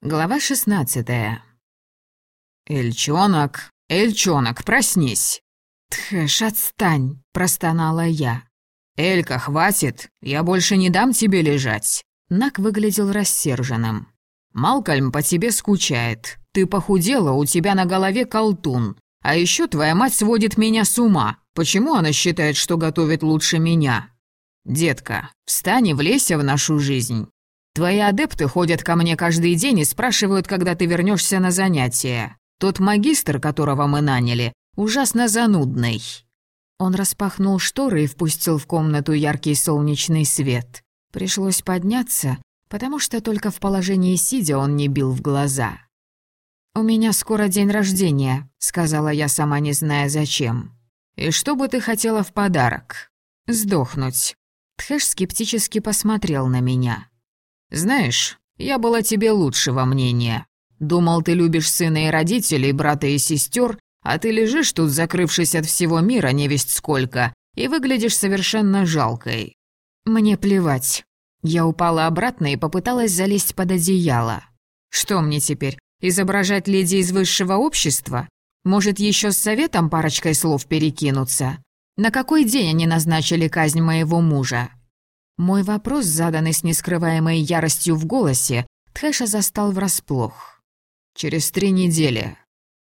Глава шестнадцатая. «Эльчонок, Эльчонок, проснись!» «Тхэш, отстань!» – простонала я. «Элька, хватит! Я больше не дам тебе лежать!» Нак выглядел рассерженным. «Малкольм по тебе скучает. Ты похудела, у тебя на голове колтун. А еще твоя мать сводит меня с ума. Почему она считает, что готовит лучше меня?» «Детка, встань и влезься в нашу жизнь. Твои адепты ходят ко мне каждый день и спрашивают, когда ты вернешься на занятия. Тот магистр, которого мы наняли, ужасно занудный». Он распахнул шторы и впустил в комнату яркий солнечный свет. Пришлось подняться, потому что только в положении сидя он не бил в глаза. «У меня скоро день рождения», — сказала я, сама не зная зачем. «И что бы ты хотела в подарок?» «Сдохнуть». Тхэш скептически посмотрел на меня. «Знаешь, я была тебе лучшего мнения. Думал, ты любишь сына и родителей, брата и сестер, а ты лежишь тут, закрывшись от всего мира невесть сколько, и выглядишь совершенно жалкой. Мне плевать». Я упала обратно и попыталась залезть под одеяло. «Что мне теперь, изображать леди из высшего общества? Может, еще с советом парочкой слов перекинуться? На какой день они назначили казнь моего мужа?» Мой вопрос, заданный с нескрываемой яростью в голосе, Тхэша застал врасплох. «Через три недели».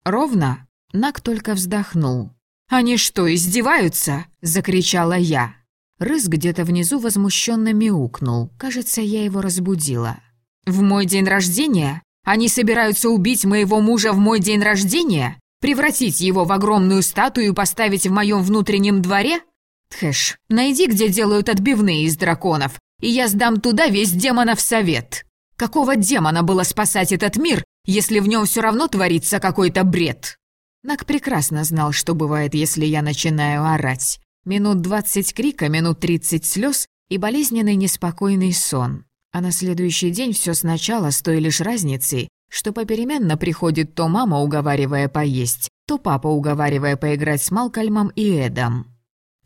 «Ровно?» Нак только вздохнул. «Они что, издеваются?» – закричала я. Рыс где-то внизу возмущенно мяукнул. Кажется, я его разбудила. «В мой день рождения? Они собираются убить моего мужа в мой день рождения? Превратить его в огромную статую и поставить в моем внутреннем дворе? Тхэш, найди, где делают отбивные из драконов, и я сдам туда весь демонов совет. Какого демона было спасать этот мир, если в нем все равно творится какой-то бред?» Нак прекрасно знал, что бывает, если я начинаю орать. Минут двадцать крика, минут тридцать слез и болезненный неспокойный сон. А на следующий день все сначала с той лишь разницей, что попеременно приходит то мама, уговаривая поесть, то папа, уговаривая поиграть с Малкольмом и Эдом.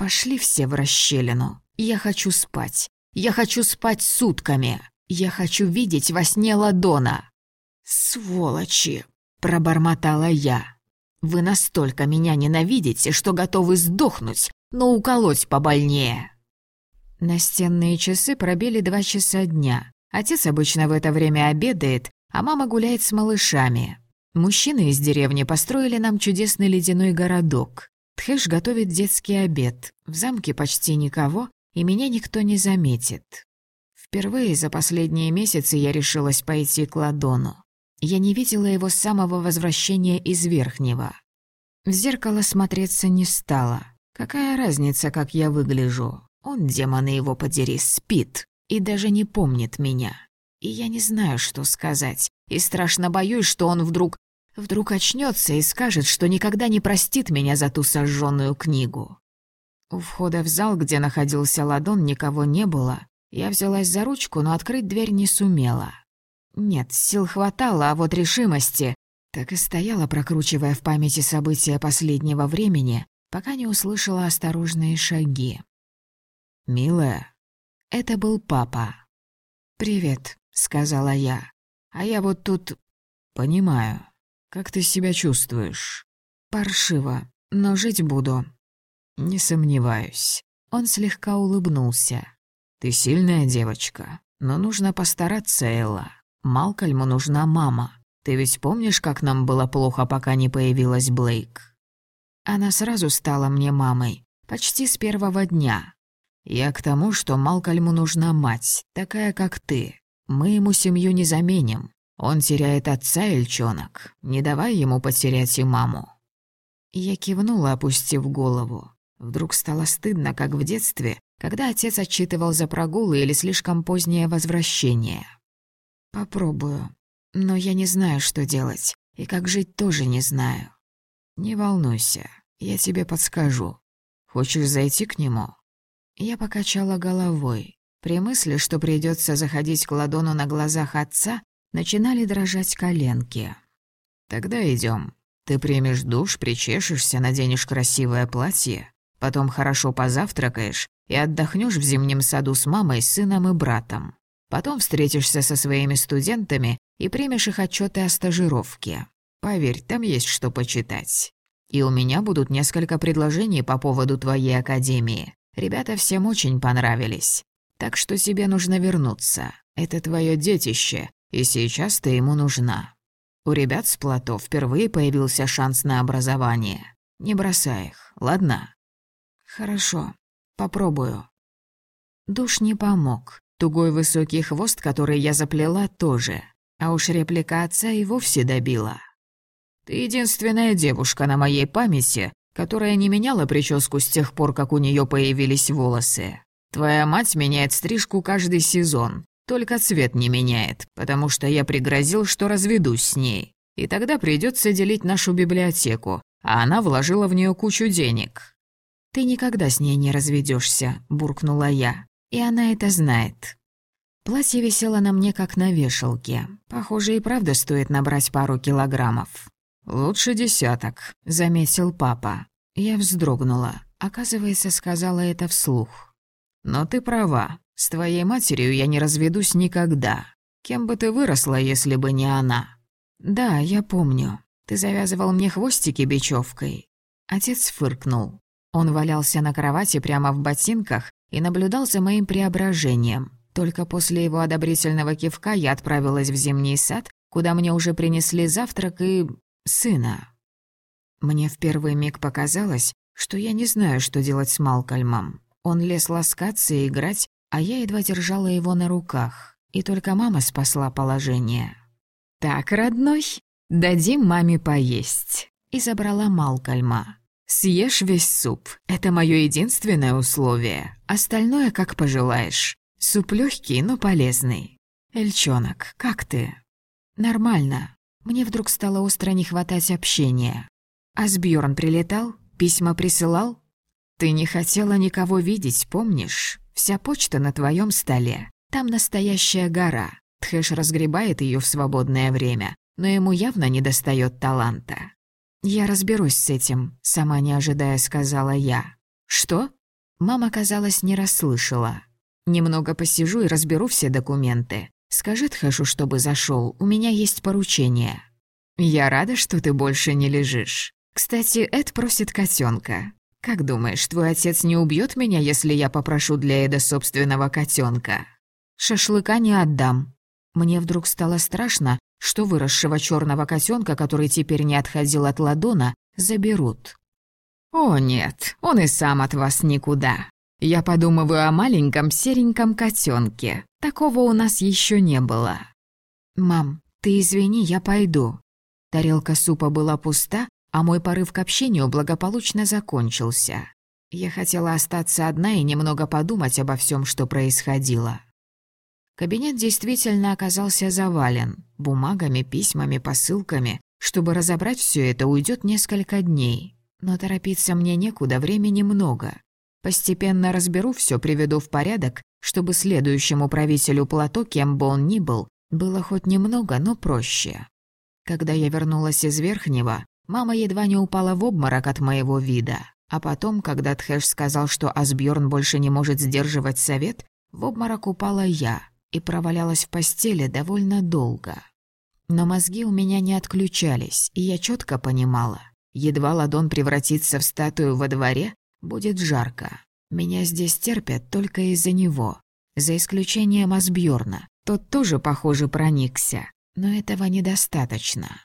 Пошли все в расщелину. Я хочу спать. Я хочу спать сутками. Я хочу видеть во сне Ладона. «Сволочи!» – пробормотала я. «Вы настолько меня ненавидите, что готовы сдохнуть, но уколоть побольнее». Настенные часы пробили два часа дня. Отец обычно в это время обедает, а мама гуляет с малышами. Мужчины из деревни построили нам чудесный ледяной городок. Тхэш готовит детский обед. В замке почти никого, и меня никто не заметит. Впервые за последние месяцы я решилась пойти к Ладону. Я не видела его с самого возвращения из Верхнего. В зеркало смотреться не стала. Какая разница, как я выгляжу? Он, демона его подери, спит и даже не помнит меня. И я не знаю, что сказать, и страшно боюсь, что он вдруг Вдруг очнется и скажет, что никогда не простит меня за ту сожженную книгу. У входа в зал, где находился ладон, никого не было. Я взялась за ручку, но открыть дверь не сумела. Нет, сил хватало, а вот решимости... Так и стояла, прокручивая в памяти события последнего времени, пока не услышала осторожные шаги. «Милая?» Это был папа. «Привет», — сказала я. «А я вот тут...» «Понимаю. Как ты себя чувствуешь?» «Паршиво, но жить буду». «Не сомневаюсь». Он слегка улыбнулся. «Ты сильная девочка, но нужно постараться, Элла. Малкольму нужна мама. Ты ведь помнишь, как нам было плохо, пока не появилась Блейк?» Она сразу стала мне мамой, почти с первого дня. Я к тому, что Малкольму нужна мать, такая, как ты. Мы ему семью не заменим. Он теряет отца, Эльчонок. Не давай ему потерять и маму». Я кивнула, опустив голову. Вдруг стало стыдно, как в детстве, когда отец отчитывал за прогулы или слишком позднее возвращение. «Попробую. Но я не знаю, что делать. И как жить тоже не знаю. Не волнуйся, я тебе подскажу. Хочешь зайти к нему?» Я покачала головой. При мысли, что придется заходить к ладону на глазах отца, начинали дрожать коленки. «Тогда идем. Ты примешь душ, причешешься, наденешь красивое платье, потом хорошо позавтракаешь и отдохнешь в зимнем саду с мамой, сыном и братом. Потом встретишься со своими студентами и примешь их отчеты о стажировке. Поверь, там есть что почитать. И у меня будут несколько предложений по поводу твоей академии. Ребята всем очень понравились. Так что тебе нужно вернуться. Это твое детище, и сейчас ты ему нужна. У ребят с плато впервые появился шанс на образование. Не бросай их, ладно? Хорошо, попробую. Душ не помог. Тугой высокий хвост, который я заплела, тоже. А уж реплика отца и вовсе добила. «Ты единственная девушка на моей памяти, которая не меняла прическу с тех пор, как у нее появились волосы. Твоя мать меняет стрижку каждый сезон, только цвет не меняет, потому что я пригрозил, что разведусь с ней. И тогда придется делить нашу библиотеку, а она вложила в нее кучу денег». «Ты никогда с ней не разведешься, буркнула я. «И она это знает». Платье висело на мне, как на вешалке. Похоже, и правда стоит набрать пару килограммов. «Лучше десяток», — заметил папа. Я вздрогнула. Оказывается, сказала это вслух. «Но ты права. С твоей матерью я не разведусь никогда. Кем бы ты выросла, если бы не она?» «Да, я помню. Ты завязывал мне хвостики бечевкой». Отец фыркнул. Он валялся на кровати прямо в ботинках и наблюдал за моим преображением. Только после его одобрительного кивка я отправилась в зимний сад, куда мне уже принесли завтрак и... сына. Мне в первый миг показалось, что я не знаю, что делать с Малкольмом. Он лез ласкаться и играть, а я едва держала его на руках, и только мама спасла положение. «Так, родной, дадим маме поесть», и забрала Малкольма. «Съешь весь суп. Это мое единственное условие. Остальное как пожелаешь. Суп легкий, но полезный. Эльчонок, как ты?» «Нормально. Мне вдруг стало остро не хватать общения. Асбьёрн прилетал? Письма присылал? Ты не хотела никого видеть, помнишь? Вся почта на твоем столе. Там настоящая гора. Тхэш разгребает ее в свободное время, но ему явно не достает таланта. «Я разберусь с этим», — сама не ожидая сказала я. «Что?» Мама, казалось, не расслышала. «Немного посижу и разберу все документы. Скажи Тхэшу, чтобы зашел. у меня есть поручение». «Я рада, что ты больше не лежишь. Кстати, Эд просит котенка. Как думаешь, твой отец не убьет меня, если я попрошу для Эда собственного котенка? Шашлыка не отдам. Мне вдруг стало страшно, что выросшего черного котенка, который теперь не отходил от ладона, заберут. О нет, он и сам от вас никуда. Я подумываю о маленьком сереньком котенке. Такого у нас еще не было. Мам, ты извини, я пойду. Тарелка супа была пуста, а мой порыв к общению благополучно закончился. Я хотела остаться одна и немного подумать обо всем, что происходило. Кабинет действительно оказался завален бумагами, письмами, посылками. Чтобы разобрать все это, уйдет несколько дней. Но торопиться мне некуда, времени много. Постепенно разберу все, приведу в порядок, чтобы следующему правителю плато, кем бы он ни был, было хоть немного, но проще. Когда я вернулась из Верхнего, Мама едва не упала в обморок от моего вида. А потом, когда Тхэш сказал, что Асбьорн больше не может сдерживать совет, в обморок упала я и провалялась в постели довольно долго. Но мозги у меня не отключались, и я четко понимала, едва ладон превратится в статую во дворе, будет жарко. Меня здесь терпят только из-за него, за исключением Асбьорна. Тот тоже, похоже, проникся, но этого недостаточно.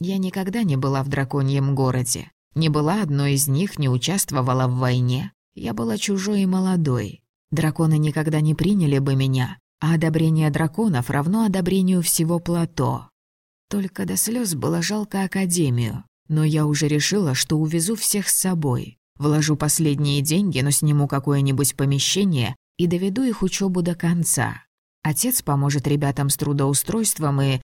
Я никогда не была в драконьем городе. Не была одной из них, не участвовала в войне. Я была чужой и молодой. Драконы никогда не приняли бы меня, а одобрение драконов равно одобрению всего плато. Только до слез было жалко Академию, но я уже решила, что увезу всех с собой. Вложу последние деньги, но сниму какое-нибудь помещение и доведу их учебу до конца. Отец поможет ребятам с трудоустройством и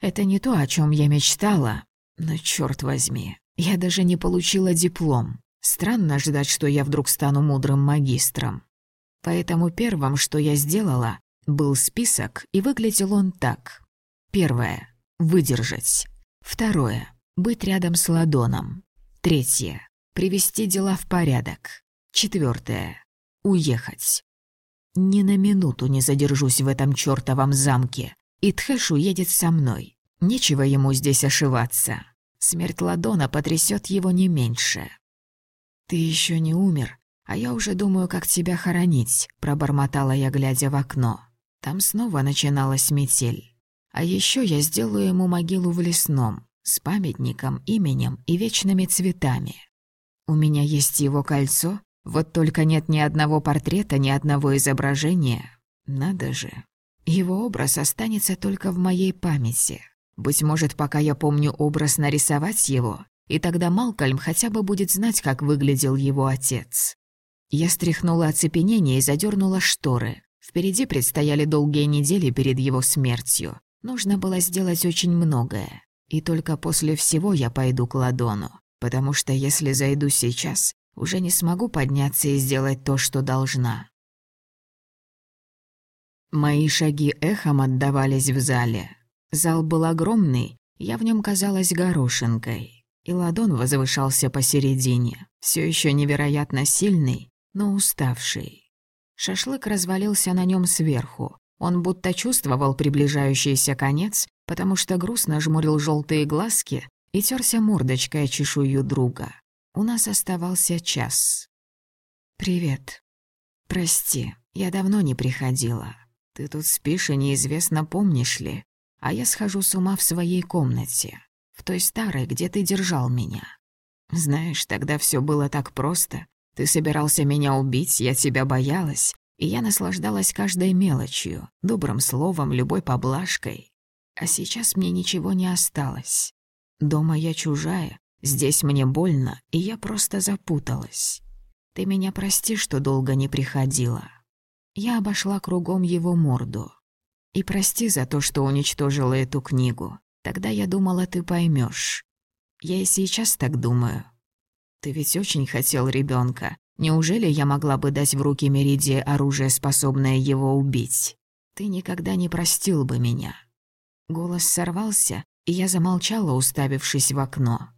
это не то, о чем я мечтала. Но черт возьми, я даже не получила диплом. Странно ждать, что я вдруг стану мудрым магистром. Поэтому первым, что я сделала, был список, и выглядел он так. Первое — выдержать. Второе — быть рядом с ладоном. Третье — привести дела в порядок. Четвертое — уехать. Ни на минуту не задержусь в этом чертовом замке. И Тхэш уедет со мной. Нечего ему здесь ошиваться. Смерть Ладона потрясет его не меньше. «Ты еще не умер, а я уже думаю, как тебя хоронить», — пробормотала я, глядя в окно. Там снова начиналась метель. А еще я сделаю ему могилу в лесном, с памятником, именем и вечными цветами. У меня есть его кольцо, вот только нет ни одного портрета, ни одного изображения. Надо же. Его образ останется только в моей памяти. Быть может, пока я помню образ, нарисовать его, и тогда Малкольм хотя бы будет знать, как выглядел его отец. Я стряхнула оцепенение и задернула шторы. Впереди предстояли долгие недели перед его смертью. Нужно было сделать очень многое. И только после всего я пойду к Ладону, потому что если зайду сейчас, уже не смогу подняться и сделать то, что должна. Мои шаги эхом отдавались в зале. Зал был огромный, я в нем казалась горошинкой. И ладон возвышался посередине, все еще невероятно сильный, но уставший. Шашлык развалился на нем сверху. Он будто чувствовал приближающийся конец, потому что грустно жмурил желтые глазки и терся мордочкой о чешую друга. У нас оставался час. «Привет. Прости, я давно не приходила. Ты тут спишь и неизвестно, помнишь ли. А я схожу с ума в своей комнате, в той старой, где ты держал меня. Знаешь, тогда все было так просто. Ты собирался меня убить, я тебя боялась, и я наслаждалась каждой мелочью, добрым словом, любой поблажкой. А сейчас мне ничего не осталось. Дома я чужая, здесь мне больно, и я просто запуталась. Ты меня прости, что долго не приходила. Я обошла кругом его морду. И прости за то, что уничтожила эту книгу. Тогда я думала, ты поймешь. Я и сейчас так думаю. Ты ведь очень хотел ребенка. Неужели я могла бы дать в руки Меридии оружие, способное его убить? Ты никогда не простил бы меня. Голос сорвался, и я замолчала, уставившись в окно.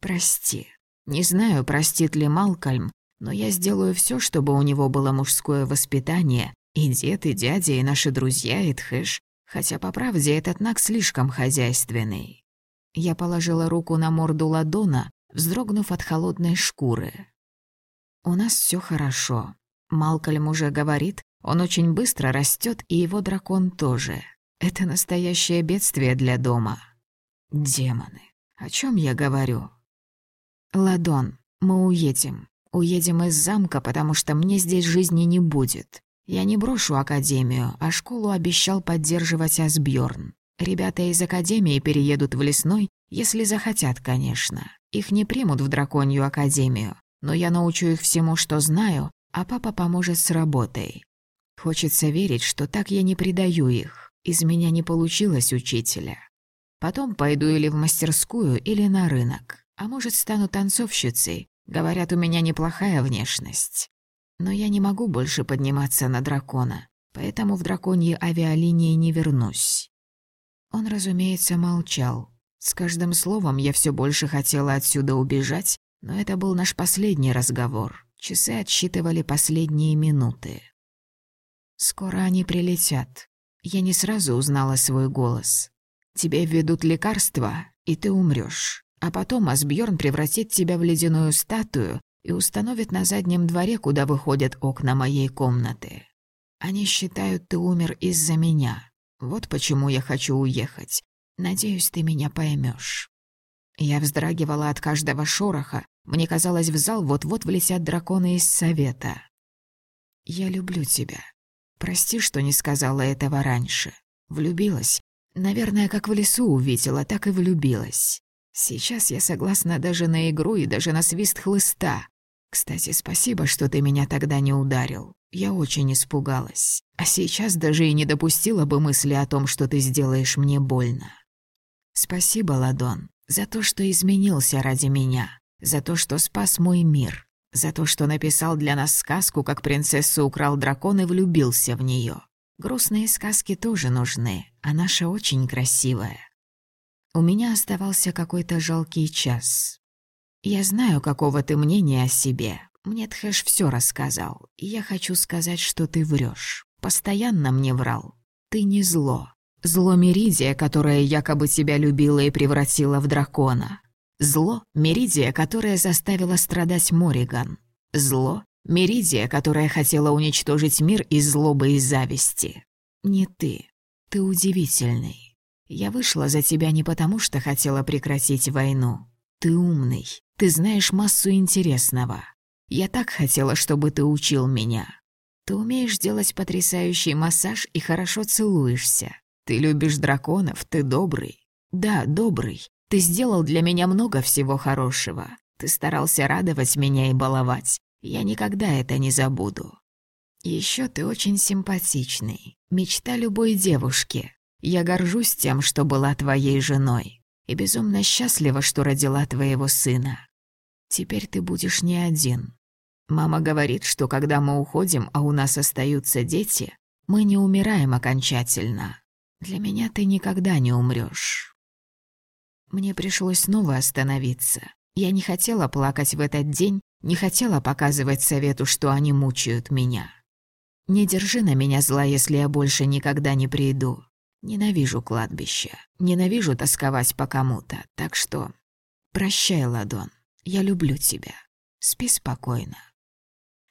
«Прости. Не знаю, простит ли Малкольм, но я сделаю все, чтобы у него было мужское воспитание, и дед, и дядя, и наши друзья, и Тхэш, хотя, по правде, этот Нак слишком хозяйственный». Я положила руку на морду ладона, вздрогнув от холодной шкуры. «У нас все хорошо. Малкольм уже говорит, он очень быстро растет, и его дракон тоже. Это настоящее бедствие для дома. Демоны. О чем я говорю? Ладон, мы уедем. Уедем из замка, потому что мне здесь жизни не будет. Я не брошу академию, а школу обещал поддерживать Асбьорн. Ребята из академии переедут в лесной, если захотят, конечно. Их не примут в драконью академию, но я научу их всему, что знаю, а папа поможет с работой. Хочется верить, что так я не предаю их. Из меня не получилось учителя. Потом пойду или в мастерскую, или на рынок. А может, стану танцовщицей. Говорят, у меня неплохая внешность. Но я не могу больше подниматься на дракона, поэтому в драконьи авиалинии не вернусь. Он, разумеется, молчал. С каждым словом я все больше хотела отсюда убежать, но это был наш последний разговор. Часы отсчитывали последние минуты. Скоро они прилетят. Я не сразу узнала свой голос. Тебе введут лекарства, и ты умрёшь. А потом Асбьёрн превратит тебя в ледяную статую и установит на заднем дворе, куда выходят окна моей комнаты. Они считают, ты умер из-за меня. Вот почему я хочу уехать. Надеюсь, ты меня поймёшь. Я вздрагивала от каждого шороха. Мне казалось, в зал вот-вот влетят драконы из совета. «Я люблю тебя», Прости, что не сказала этого раньше. Влюбилась. Наверное, как в лесу увидела, так и влюбилась. Сейчас я согласна даже на игру и даже на свист хлыста. Кстати, спасибо, что ты меня тогда не ударил. Я очень испугалась. А сейчас даже и не допустила бы мысли о том, что ты сделаешь мне больно. Спасибо, Ладон, за то, что изменился ради меня, за то, что спас мой мир, за то, что написал для нас сказку, как принцессу украл дракон и влюбился в нее. Грустные сказки тоже нужны, а наша очень красивая. У меня оставался какой-то жалкий час. Я знаю, какого ты мнения о себе. Мне Тхэш все рассказал. Я хочу сказать, что ты врешь. Постоянно мне врал. Ты не зло. Зло Меридия, которое якобы тебя любила и превратила в дракона. Зло Меридия, которое заставило страдать Мориган. Зло Меридия, которая хотела уничтожить мир из злобы и зависти. Не ты. Ты удивительный. Я вышла за тебя не потому, что хотела прекратить войну. Ты умный. Ты знаешь массу интересного. Я так хотела, чтобы ты учил меня. Ты умеешь делать потрясающий массаж и хорошо целуешься. Ты любишь драконов, ты добрый. Да, добрый. Ты сделал для меня много всего хорошего. Ты старался радовать меня и баловать. Я никогда это не забуду. Еще ты очень симпатичный. Мечта любой девушки. Я горжусь тем, что была твоей женой. И безумно счастлива, что родила твоего сына. Теперь ты будешь не один. Мама говорит, что когда мы уходим, а у нас остаются дети, мы не умираем окончательно. Для меня ты никогда не умрёшь. Мне пришлось снова остановиться. Я не хотела плакать в этот день, не хотела показывать совету, что они мучают меня. Не держи на меня зла, если я больше никогда не приду. Ненавижу кладбище, ненавижу тосковать по кому-то, так что... Прощай, Ладон, я люблю тебя. Спи спокойно.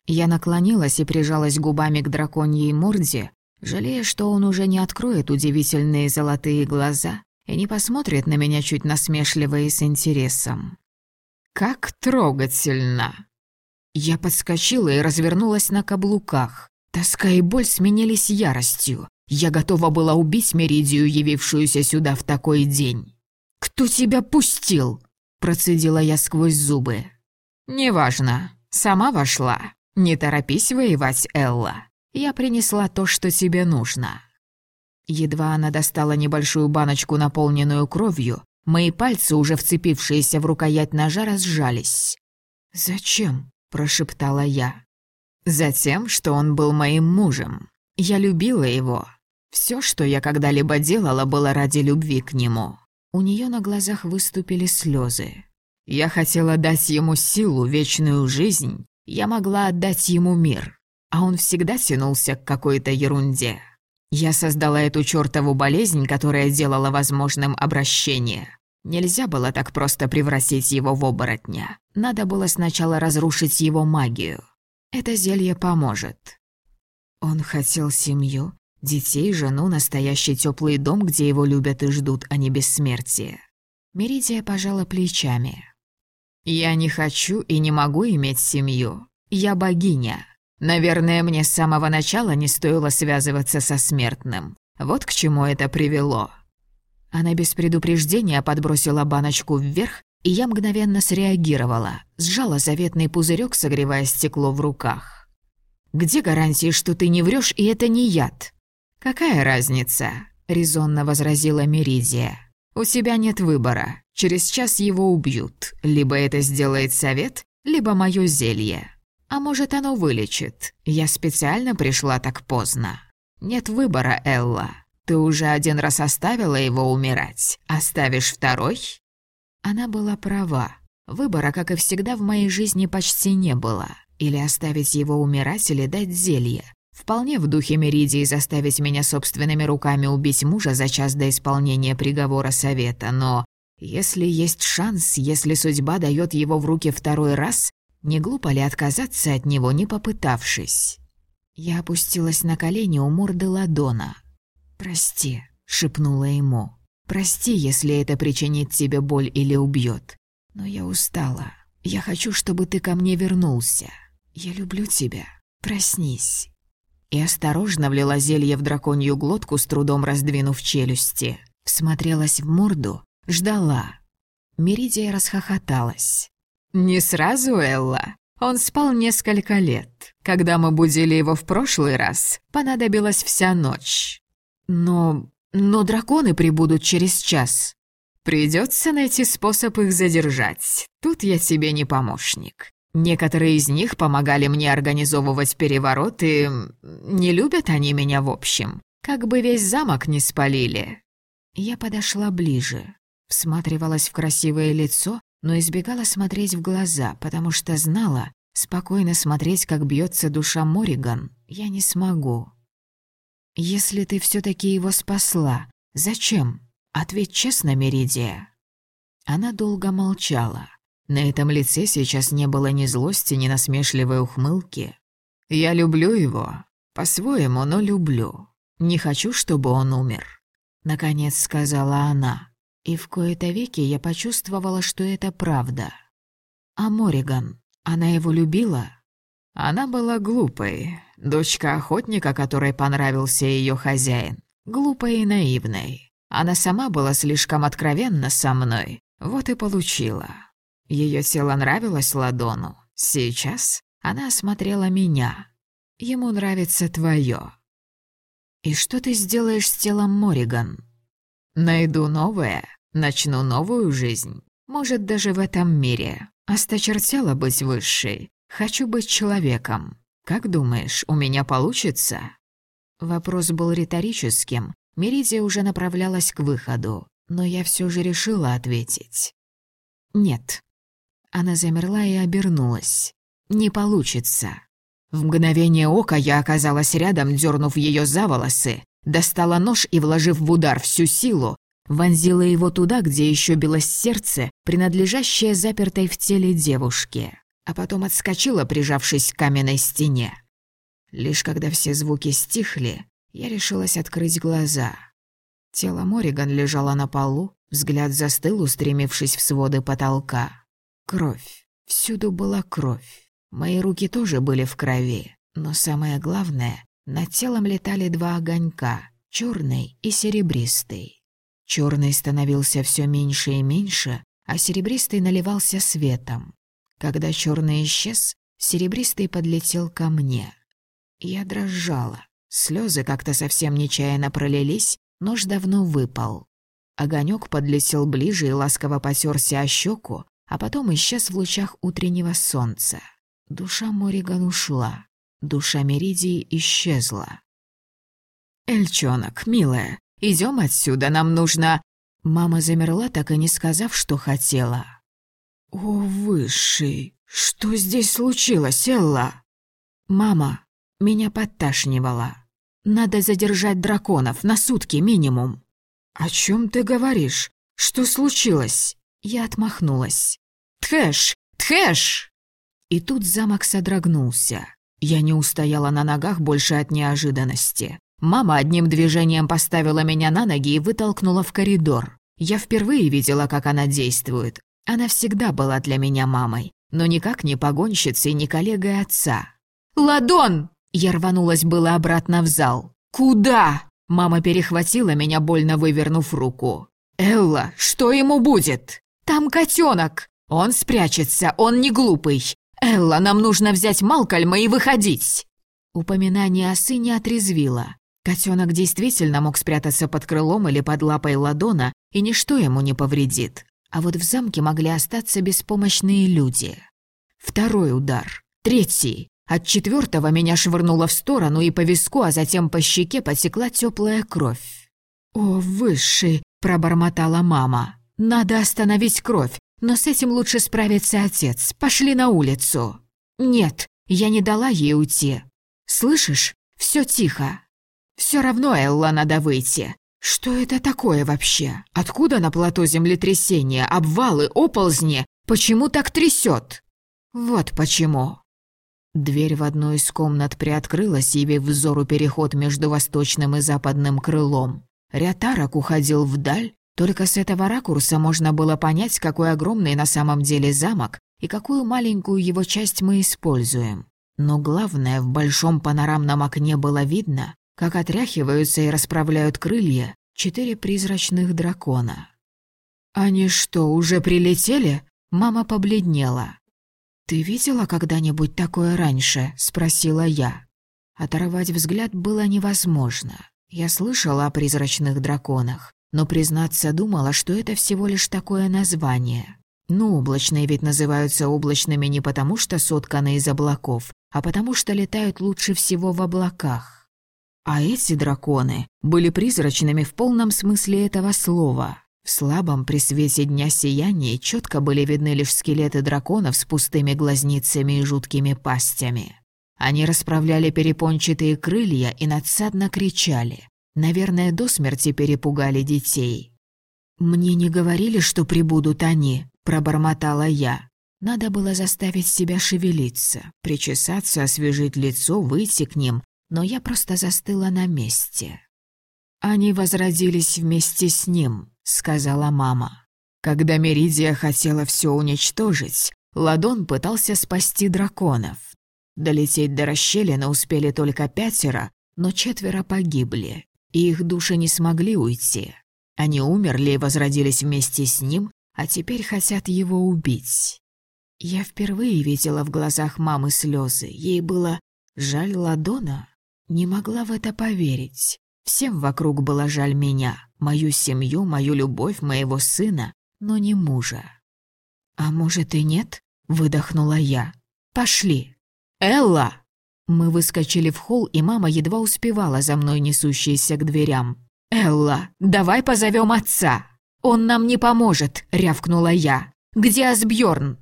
Я наклонилась и прижалась губами к драконьей морде, жалея, что он уже не откроет удивительные золотые глаза и не посмотрит на меня чуть насмешливо и с интересом. «Как трогательно!» Я подскочила и развернулась на каблуках. Тоска и боль сменились яростью. Я готова была убить Меридию, явившуюся сюда в такой день. «Кто тебя пустил?» – процедила я сквозь зубы. «Неважно. Сама вошла. Не торопись воевать, Элла. Я принесла то, что тебе нужно». Едва она достала небольшую баночку, наполненную кровью, мои пальцы, уже вцепившиеся в рукоять ножа, разжались. «Зачем?» – прошептала я. «Затем, что он был моим мужем. Я любила его. Все, что я когда-либо делала, было ради любви к нему». У нее на глазах выступили слезы. Я хотела дать ему силу, вечную жизнь. Я могла отдать ему мир а он всегда тянулся к какой-то ерунде. Я создала эту чёртову болезнь, которая делала возможным обращение. Нельзя было так просто превратить его в оборотня. Надо было сначала разрушить его магию. Это зелье поможет. Он хотел семью, детей, жену, настоящий теплый дом, где его любят и ждут, а не бессмертие. Меридия пожала плечами. «Я не хочу и не могу иметь семью. Я богиня. Наверное, мне с самого начала не стоило связываться со смертным. Вот к чему это привело. Она без предупреждения подбросила баночку вверх, и я мгновенно среагировала, сжала заветный пузырек, согревая стекло в руках. «Где гарантии, что ты не врешь, и это не яд?» «Какая разница?» — резонно возразила Меридия. «У тебя нет выбора. Через час его убьют. Либо это сделает совет, либо мое зелье. А может, оно вылечит. Я специально пришла так поздно. Нет выбора, Элла. Ты уже один раз оставила его умирать. Оставишь второй?» Она была права. Выбора, как и всегда, в моей жизни почти не было. Или оставить его умирать, или дать зелье. Вполне в духе Меридии заставить меня собственными руками убить мужа за час до исполнения приговора совета, но если есть шанс, если судьба дает его в руки второй раз, не глупо ли отказаться от него, не попытавшись? Я опустилась на колени у морды ладона. «Прости», — шепнула ему. «Прости, если это причинит тебе боль или убьет. Но я устала. Я хочу, чтобы ты ко мне вернулся. Я люблю тебя. Проснись». И осторожно влила зелье в драконью глотку, с трудом раздвинув челюсти. Всмотрелась в морду, ждала. Меридия расхохоталась. «Не сразу, Элла. Он спал несколько лет. Когда мы будили его в прошлый раз, понадобилась вся ночь. Но... но драконы прибудут через час. Придется найти способ их задержать. Тут я тебе не помощник. Некоторые из них помогали мне организовывать переворот, и не любят они меня в общем. Как бы весь замок не спалили. Я подошла ближе, всматривалась в красивое лицо, но избегала смотреть в глаза, потому что знала, спокойно смотреть, как бьется душа Мориган, я не смогу. «Если ты все таки его спасла, Зачем? Ответь честно, Меридия». Она долго молчала. На этом лице сейчас не было ни злости, ни насмешливой ухмылки. «Я люблю его. По-своему, но люблю. Не хочу, чтобы он умер», — наконец сказала она. И в кои-то веки я почувствовала, что это правда. А Мориган, она его любила? Она была глупой, дочка охотника, которой понравился ее хозяин. Глупой и наивной. Она сама была слишком откровенна со мной, вот и получила. Ее тело нравилось Ладону. Сейчас она осмотрела меня. Ему нравится твое. «И что ты сделаешь с телом Мориган?» «Найду новое, начну новую жизнь. Может, даже в этом мире. Осточертела быть высшей. Хочу быть человеком. Как думаешь, у меня получится?» Вопрос был риторическим. Меридия уже направлялась к выходу, но я все же решила ответить. «Нет». Она замерла и обернулась. «Не получится». В мгновение ока я оказалась рядом, дернув ее за волосы, достала нож и, вложив в удар всю силу, вонзила его туда, где еще билось сердце, принадлежащее запертой в теле девушке, а потом отскочила, прижавшись к каменной стене. Лишь когда все звуки стихли, я решилась открыть глаза. Тело Мориган лежало на полу, взгляд застыл, устремившись в своды потолка. Кровь. Всюду была кровь. Мои руки тоже были в крови, но самое главное, над телом летали два огонька, черный и серебристый. Черный становился все меньше и меньше, а серебристый наливался светом. Когда черный исчез, серебристый подлетел ко мне. Я дрожала. Слезы как-то совсем нечаянно пролились, нож давно выпал. Огонек подлетел ближе и ласково потерся о щеку, а потом исчез в лучах утреннего солнца. Душа Мориган ушла, душа Меридии исчезла. «Эльчонок, милая, идем отсюда, нам нужно...» Мама замерла, так и не сказав, что хотела. «О, Высший, что здесь случилось, Элла?» «Мама, меня подташнивало. Надо задержать драконов на сутки минимум». «О чем ты говоришь? Что случилось?» Я отмахнулась. «Тхэш! Тхэш!» И тут замок содрогнулся. Я не устояла на ногах больше от неожиданности. Мама одним движением поставила меня на ноги и вытолкнула в коридор. Я впервые видела, как она действует. Она всегда была для меня мамой, но никак не погонщицей, не коллегой отца. «Ладон!» Я рванулась было обратно в зал. «Куда?» Мама перехватила меня, больно вывернув руку. «Элла, что ему будет?» «Там котенок. Он спрячется, он не глупый. Элла, нам нужно взять Малкольма и выходить!» Упоминание о сыне отрезвило. Котенок действительно мог спрятаться под крылом или под лапой ладона, и ничто ему не повредит. А вот в замке могли остаться беспомощные люди. Второй удар. Третий. От четвертого меня швырнуло в сторону, и по виску, а затем по щеке потекла теплая кровь. «О, высший!» – пробормотала мама. «Надо остановить кровь, но с этим лучше справится отец. Пошли на улицу». «Нет, я не дала ей уйти. Слышишь? Все тихо. Все равно, Элла, надо выйти. Что это такое вообще? Откуда на плато землетрясения, обвалы, оползни? Почему так трясет? Вот почему. Дверь в одну из комнат приоткрылась, явив взору переход между восточным и западным крылом. Ряд арок уходил вдаль, только с этого ракурса можно было понять, какой огромный на самом деле замок и какую маленькую его часть мы используем. Но главное, в большом панорамном окне было видно, как отряхиваются и расправляют крылья четыре призрачных дракона. «Они что, уже прилетели?» Мама побледнела. «Ты видела когда-нибудь такое раньше?» — спросила я. Оторвать взгляд было невозможно. Я слышала о призрачных драконах, но, признаться, думала, что это всего лишь такое название. Ну, облачные ведь называются облачными не потому, что сотканы из облаков, а потому что летают лучше всего в облаках. А эти драконы были призрачными в полном смысле этого слова. В слабом при свете дня сиянии четко были видны лишь скелеты драконов с пустыми глазницами и жуткими пастями. Они расправляли перепончатые крылья и надсадно кричали. Наверное, до смерти перепугали детей. «Мне не говорили, что прибудут они», — пробормотала я. Надо было заставить себя шевелиться, причесаться, освежить лицо, выйти к ним, но я просто застыла на месте. «Они возродились вместе с ним», — сказала мама. Когда Меридия хотела все уничтожить, Ладон пытался спасти драконов. Долететь до расщелины успели только пятеро, но четверо погибли, и их души не смогли уйти. Они умерли и возродились вместе с ним, а теперь хотят его убить. Я впервые видела в глазах мамы слезы. Ей было жаль Ладона. Не могла в это поверить. Всем вокруг было жаль меня, мою семью, мою любовь, моего сына, но не мужа. «А может и нет?» — выдохнула я. «Пошли!» «Элла!» Мы выскочили в холл, и мама едва успевала за мной несущаяся к дверям. «Элла, давай позовем отца!» «Он нам не поможет!» — рявкнула я. «Где Асбьорн?»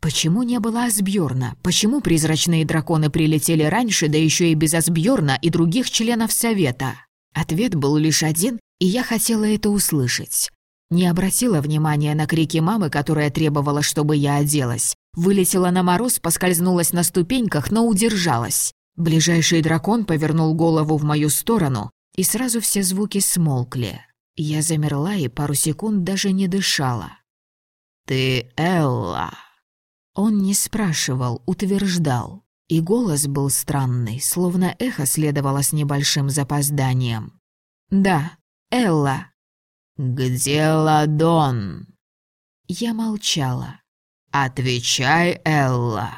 Почему не было Асбьорна? Почему призрачные драконы прилетели раньше, да еще и без Асбьорна и других членов Совета? Ответ был лишь один, и я хотела это услышать. Не обратила внимания на крики мамы, которая требовала, чтобы я оделась. Вылетела на мороз, поскользнулась на ступеньках, но удержалась. Ближайший дракон повернул голову в мою сторону, и сразу все звуки смолкли. Я замерла и пару секунд даже не дышала. «Ты Элла?» Он не спрашивал, утверждал. И голос был странный, словно эхо следовало с небольшим запозданием. «Да, Элла». «Где Ладон?» Я молчала. «Отвечай, Элла.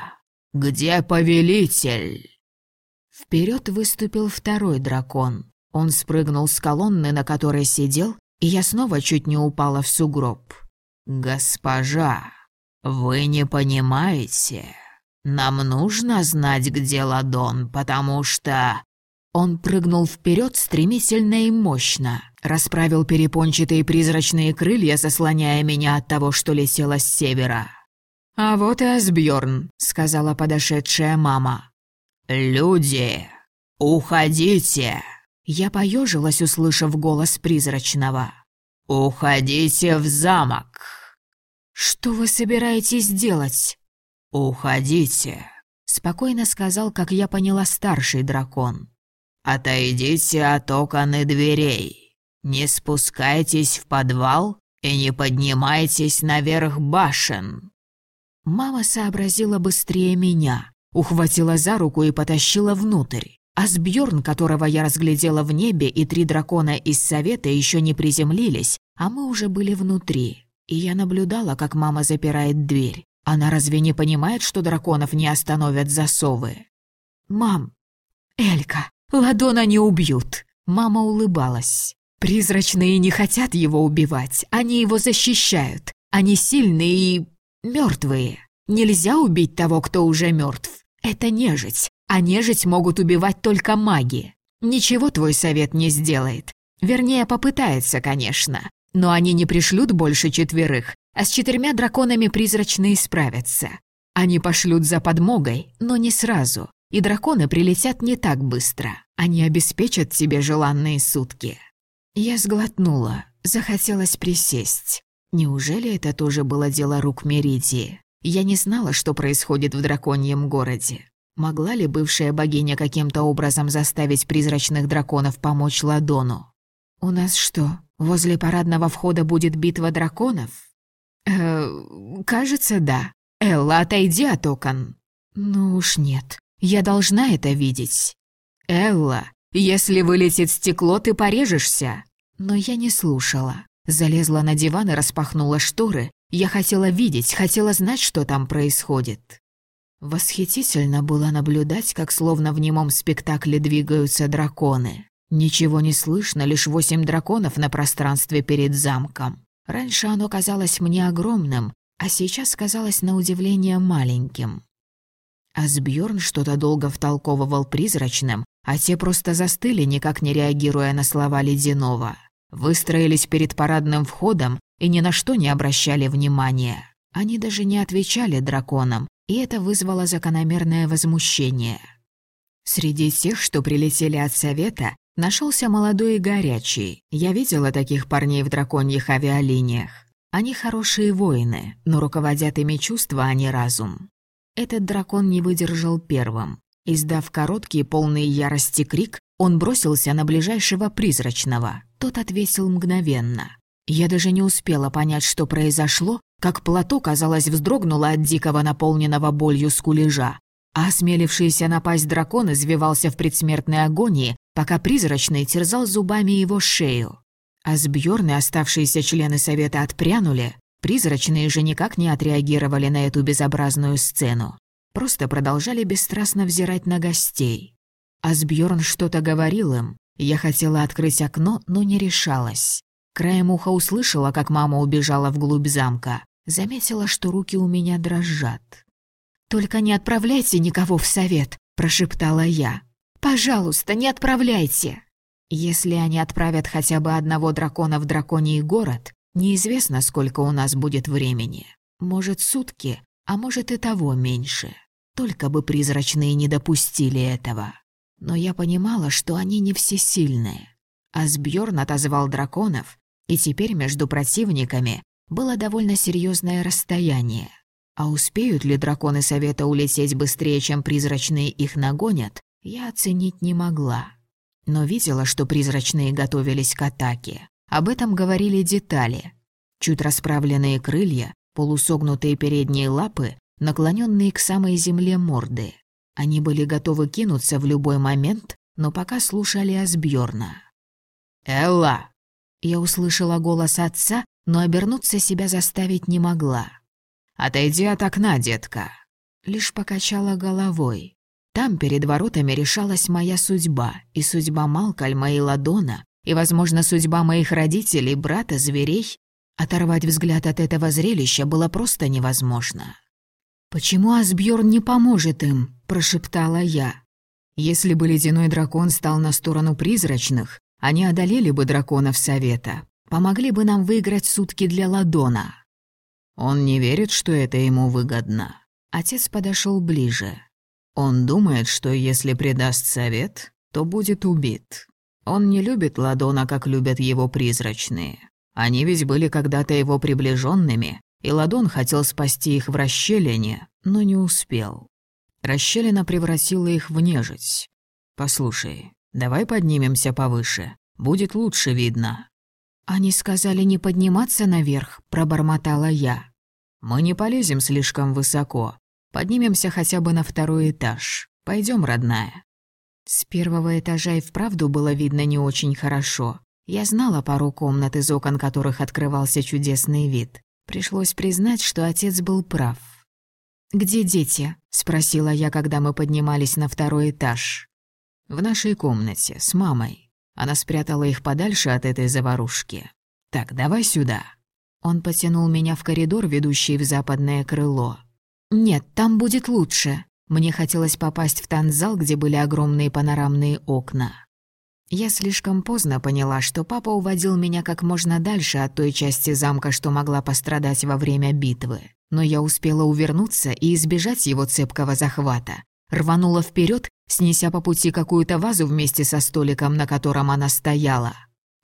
Где повелитель?» Вперед выступил второй дракон. Он спрыгнул с колонны, на которой сидел, и я снова чуть не упала в сугроб. «Госпожа, вы не понимаете?» «Нам нужно знать, где ладон, потому что...» Он прыгнул вперед стремительно и мощно, расправил перепончатые призрачные крылья, заслоняя меня от того, что летело с севера. «А вот и Асбьорн», — сказала подошедшая мама. «Люди, уходите!» Я поежилась, услышав голос призрачного. «Уходите в замок!» «Что вы собираетесь делать?» «Уходите», — спокойно сказал, как я поняла, старший дракон. «Отойдите от окон и дверей. Не спускайтесь в подвал и не поднимайтесь наверх башен». Мама сообразила быстрее меня, ухватила за руку и потащила внутрь. А Сбьорн, которого я разглядела в небе, и три дракона из совета еще не приземлились, а мы уже были внутри. И я наблюдала, как мама запирает дверь. Она разве не понимает, что драконов не остановят засовы? «Мам! Элька! Ладона не убьют!» Мама улыбалась. «Призрачные не хотят его убивать, они его защищают. Они сильные и... мертвые. Нельзя убить того, кто уже мертв. Это нежить, а нежить могут убивать только маги. Ничего твой совет не сделает. Вернее, попытается, конечно. Но они не пришлют больше четверых, а с четырьмя драконами призрачные справятся. Они пошлют за подмогой, но не сразу, и драконы прилетят не так быстро. Они обеспечат тебе желанные сутки. Я сглотнула, захотелось присесть. Неужели это тоже было дело рук Меридии? Я не знала, что происходит в драконьем городе. Могла ли бывшая богиня каким-то образом заставить призрачных драконов помочь Ладону? «У нас что, возле парадного входа будет битва драконов?» «Э, кажется, да. Элла, отойди от окон». «Ну уж нет. Я должна это видеть». «Элла, если вылетит стекло, ты порежешься». Но я не слушала. Залезла на диван и распахнула шторы. Я хотела видеть, хотела знать, что там происходит. Восхитительно было наблюдать, как словно в немом спектакле двигаются драконы. Ничего не слышно, лишь восемь драконов на пространстве перед замком. Раньше оно казалось мне огромным, а сейчас казалось на удивление маленьким. Асбьорн что-то долго втолковывал призрачным, а те просто застыли, никак не реагируя на слова Ледяного. Выстроились перед парадным входом и ни на что не обращали внимания. Они даже не отвечали драконам, и это вызвало закономерное возмущение. Среди тех, что прилетели от совета, нашелся молодой и горячий. Я видела таких парней в драконьих авиалиниях. Они хорошие воины, но руководят ими чувства, а не разум. Этот дракон не выдержал первым. Издав короткий, полный ярости крик, он бросился на ближайшего призрачного. Тот отвесил мгновенно. Я даже не успела понять, что произошло, как плато, казалось, вздрогнуло от дикого наполненного болью скулежа. А осмелившийся напасть дракон извивался в предсмертной агонии, пока призрачный терзал зубами его шею. А Сбьёрн и оставшиеся члены совета отпрянули, призрачные же никак не отреагировали на эту безобразную сцену. Просто продолжали бесстрастно взирать на гостей. Асбьорн что-то говорил им. Я хотела открыть окно, но не решалась. Краем уха услышала, как мама убежала вглубь замка. Заметила, что руки у меня дрожат. «Только не отправляйте никого в совет», – прошептала я. «Пожалуйста, не отправляйте». Если они отправят хотя бы одного дракона в драконий город, неизвестно, сколько у нас будет времени. Может, сутки, а может и того меньше. Только бы призрачные не допустили этого. Но я понимала, что они не всесильные. Асбьорн отозвал драконов, и теперь между противниками было довольно серьезное расстояние. А успеют ли драконы Совета улететь быстрее, чем призрачные их нагонят, я оценить не могла. Но видела, что призрачные готовились к атаке. Об этом говорили детали. Чуть расправленные крылья, полусогнутые передние лапы, наклоненные к самой земле морды. Они были готовы кинуться в любой момент, но пока слушали Асбьорна. «Элла!» Я услышала голос отца, но обернуться себя заставить не могла. «Отойди от окна, детка!» Лишь покачала головой. Там перед воротами решалась моя судьба, и судьба Малкольма и Ладона, и, возможно, судьба моих родителей, брата, зверей. Оторвать взгляд от этого зрелища было просто невозможно. «Почему Асбьорн не поможет им?» – прошептала я. «Если бы ледяной дракон стал на сторону призрачных, они одолели бы драконов Совета, помогли бы нам выиграть сутки для Ладона». Он не верит, что это ему выгодно. Отец подошел ближе. Он думает, что если предаст совет, то будет убит. Он не любит Ладона, как любят его призрачные. Они ведь были когда-то его приближенными, и Ладон хотел спасти их в расщелине, но не успел. Расщелина превратила их в нежить. «Послушай, давай поднимемся повыше, будет лучше видно». «Они сказали не подниматься наверх», — пробормотала я. «Мы не полезем слишком высоко. Поднимемся хотя бы на второй этаж. Пойдем, родная». С первого этажа и вправду было видно не очень хорошо. Я знала пару комнат, из окон которых открывался чудесный вид. Пришлось признать, что отец был прав. «Где дети?» — спросила я, когда мы поднимались на второй этаж. «В нашей комнате, с мамой. Она спрятала их подальше от этой заварушки. Так, давай сюда». Он потянул меня в коридор, ведущий в западное крыло. «Нет, там будет лучше». Мне хотелось попасть в танцзал, где были огромные панорамные окна. Я слишком поздно поняла, что папа уводил меня как можно дальше от той части замка, что могла пострадать во время битвы. Но я успела увернуться и избежать его цепкого захвата. Рванула вперед, снеся по пути какую-то вазу вместе со столиком, на котором она стояла.